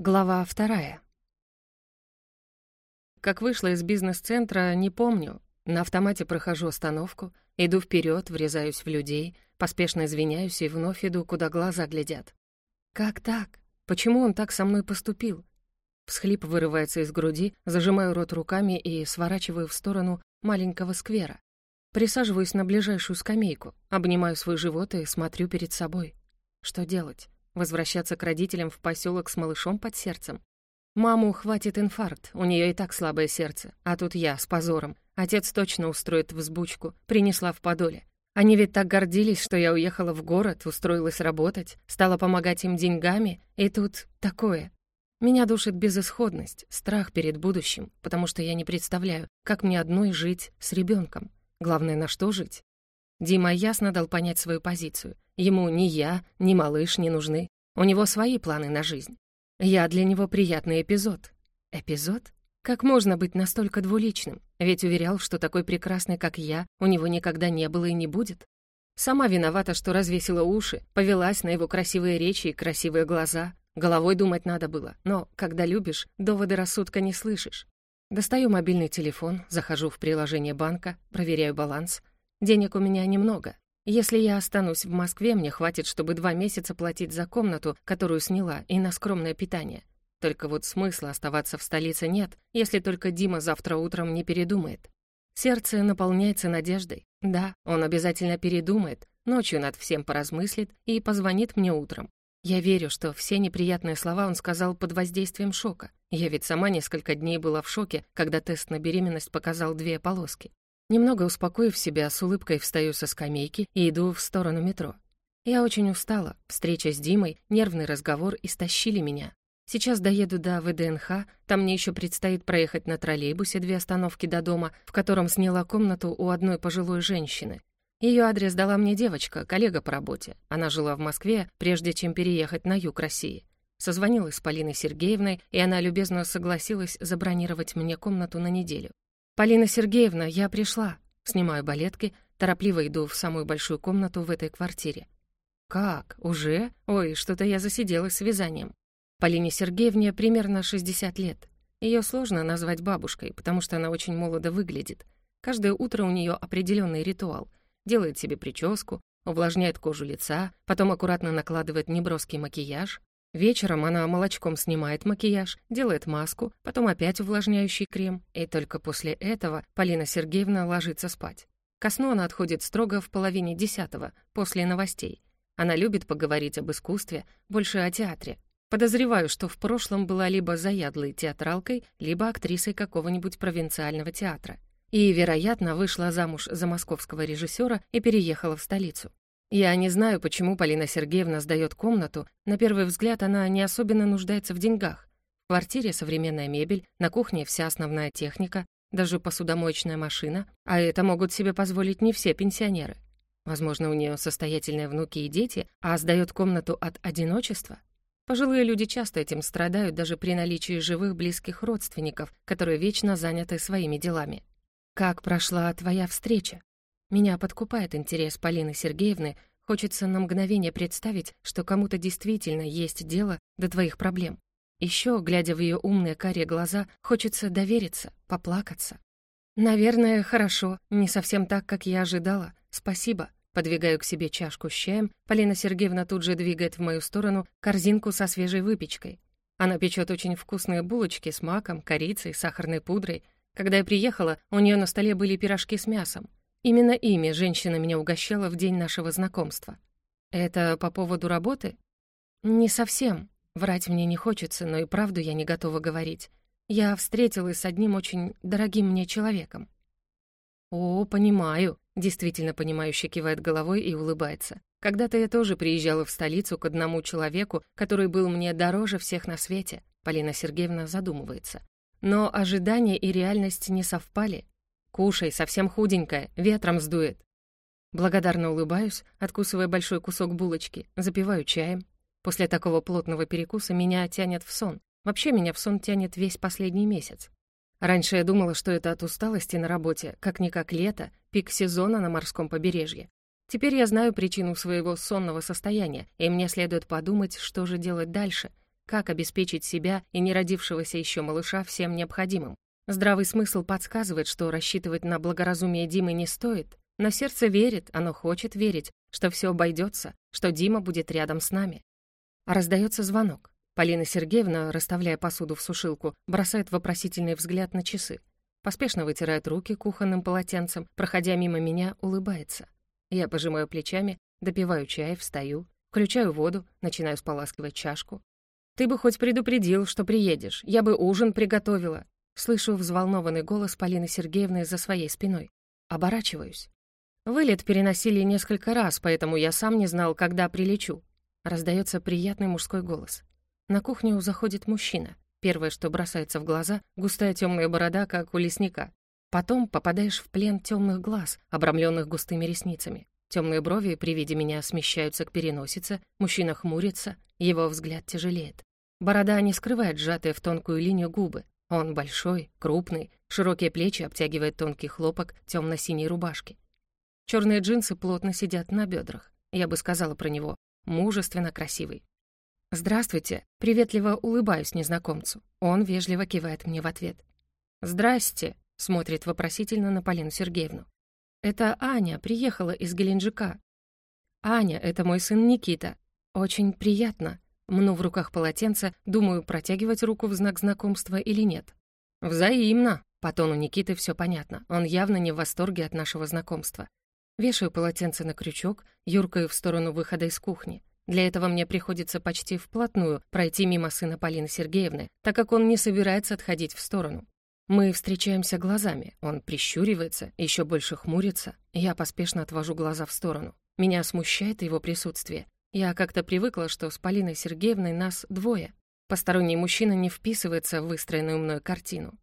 Глава вторая. Как вышла из бизнес-центра, не помню. На автомате прохожу остановку, иду вперед, врезаюсь в людей, поспешно извиняюсь и вновь иду, куда глаза глядят. Как так? Почему он так со мной поступил? Всхлип вырывается из груди, зажимаю рот руками и сворачиваю в сторону маленького сквера. Присаживаюсь на ближайшую скамейку, обнимаю свой живот и смотрю перед собой. Что делать? Возвращаться к родителям в поселок с малышом под сердцем? Маму хватит инфаркт, у нее и так слабое сердце. А тут я, с позором. Отец точно устроит взбучку, принесла в подоле. Они ведь так гордились, что я уехала в город, устроилась работать, стала помогать им деньгами, и тут такое. Меня душит безысходность, страх перед будущим, потому что я не представляю, как мне одной жить с ребенком. Главное, на что жить? Дима ясно дал понять свою позицию. Ему ни я, ни малыш не нужны. У него свои планы на жизнь. Я для него приятный эпизод. Эпизод? Как можно быть настолько двуличным? Ведь уверял, что такой прекрасный, как я, у него никогда не было и не будет. Сама виновата, что развесила уши, повелась на его красивые речи и красивые глаза. Головой думать надо было, но, когда любишь, доводы рассудка не слышишь. Достаю мобильный телефон, захожу в приложение банка, проверяю баланс. Денег у меня немного. Если я останусь в Москве, мне хватит, чтобы два месяца платить за комнату, которую сняла, и на скромное питание. Только вот смысла оставаться в столице нет, если только Дима завтра утром не передумает. Сердце наполняется надеждой. Да, он обязательно передумает, ночью над всем поразмыслит и позвонит мне утром. Я верю, что все неприятные слова он сказал под воздействием шока. Я ведь сама несколько дней была в шоке, когда тест на беременность показал две полоски. Немного успокоив себя, с улыбкой встаю со скамейки и иду в сторону метро. Я очень устала. Встреча с Димой, нервный разговор истощили меня. Сейчас доеду до ВДНХ, там мне еще предстоит проехать на троллейбусе две остановки до дома, в котором сняла комнату у одной пожилой женщины. Ее адрес дала мне девочка, коллега по работе. Она жила в Москве, прежде чем переехать на юг России. Созвонилась с Полиной Сергеевной, и она любезно согласилась забронировать мне комнату на неделю. «Полина Сергеевна, я пришла». Снимаю балетки, торопливо иду в самую большую комнату в этой квартире. «Как? Уже? Ой, что-то я засиделась с вязанием». Полине Сергеевне примерно 60 лет. Ее сложно назвать бабушкой, потому что она очень молодо выглядит. Каждое утро у нее определенный ритуал. Делает себе прическу, увлажняет кожу лица, потом аккуратно накладывает неброский макияж, Вечером она молочком снимает макияж, делает маску, потом опять увлажняющий крем, и только после этого Полина Сергеевна ложится спать. Ко сну она отходит строго в половине десятого, после новостей. Она любит поговорить об искусстве, больше о театре. Подозреваю, что в прошлом была либо заядлой театралкой, либо актрисой какого-нибудь провинциального театра. И, вероятно, вышла замуж за московского режиссера и переехала в столицу. Я не знаю, почему Полина Сергеевна сдает комнату. На первый взгляд она не особенно нуждается в деньгах. В квартире современная мебель, на кухне вся основная техника, даже посудомоечная машина, а это могут себе позволить не все пенсионеры. Возможно, у нее состоятельные внуки и дети, а сдает комнату от одиночества. Пожилые люди часто этим страдают даже при наличии живых близких родственников, которые вечно заняты своими делами. «Как прошла твоя встреча?» Меня подкупает интерес Полины Сергеевны, хочется на мгновение представить, что кому-то действительно есть дело до твоих проблем. Еще, глядя в ее умные карие глаза, хочется довериться, поплакаться. «Наверное, хорошо, не совсем так, как я ожидала. Спасибо». Подвигаю к себе чашку с чаем, Полина Сергеевна тут же двигает в мою сторону корзинку со свежей выпечкой. Она печет очень вкусные булочки с маком, корицей, сахарной пудрой. Когда я приехала, у нее на столе были пирожки с мясом. Именно ими женщина меня угощала в день нашего знакомства. Это по поводу работы? Не совсем. Врать мне не хочется, но и правду я не готова говорить. Я встретилась с одним очень дорогим мне человеком. О, понимаю, действительно понимающе кивает головой и улыбается. Когда-то я тоже приезжала в столицу к одному человеку, который был мне дороже всех на свете. Полина Сергеевна задумывается. Но ожидания и реальность не совпали. «Кушай, совсем худенькая, ветром сдует». Благодарно улыбаюсь, откусывая большой кусок булочки, запиваю чаем. После такого плотного перекуса меня тянет в сон. Вообще меня в сон тянет весь последний месяц. Раньше я думала, что это от усталости на работе, как-никак лето, пик сезона на морском побережье. Теперь я знаю причину своего сонного состояния, и мне следует подумать, что же делать дальше. как обеспечить себя и неродившегося еще малыша всем необходимым. Здравый смысл подсказывает, что рассчитывать на благоразумие Димы не стоит, но сердце верит, оно хочет верить, что все обойдется, что Дима будет рядом с нами. Раздается звонок. Полина Сергеевна, расставляя посуду в сушилку, бросает вопросительный взгляд на часы. Поспешно вытирает руки кухонным полотенцем, проходя мимо меня, улыбается. Я пожимаю плечами, допиваю чай, встаю, включаю воду, начинаю споласкивать чашку. «Ты бы хоть предупредил, что приедешь, я бы ужин приготовила». Слышу взволнованный голос Полины Сергеевны за своей спиной. Оборачиваюсь. Вылет переносили несколько раз, поэтому я сам не знал, когда прилечу. Раздается приятный мужской голос. На кухню заходит мужчина. Первое, что бросается в глаза, густая темная борода, как у лесника. Потом попадаешь в плен темных глаз, обрамленных густыми ресницами. Темные брови при виде меня смещаются к переносице, мужчина хмурится, его взгляд тяжелеет. Борода не скрывает сжатые в тонкую линию губы. Он большой, крупный, широкие плечи обтягивает тонкий хлопок темно-синей рубашки. Черные джинсы плотно сидят на бедрах. Я бы сказала про него мужественно красивый. «Здравствуйте», — приветливо улыбаюсь незнакомцу. Он вежливо кивает мне в ответ. «Здрасте», — смотрит вопросительно на Полину Сергеевну. «Это Аня, приехала из Геленджика». «Аня, это мой сын Никита. Очень приятно». Мну в руках полотенце, думаю, протягивать руку в знак знакомства или нет. «Взаимно», — по тону Никиты все понятно. Он явно не в восторге от нашего знакомства. Вешаю полотенце на крючок, юркаю в сторону выхода из кухни. Для этого мне приходится почти вплотную пройти мимо сына Полины Сергеевны, так как он не собирается отходить в сторону. Мы встречаемся глазами, он прищуривается, еще больше хмурится, я поспешно отвожу глаза в сторону. Меня смущает его присутствие. Я как-то привыкла, что с Полиной Сергеевной нас двое. Посторонний мужчина не вписывается в выстроенную мной картину.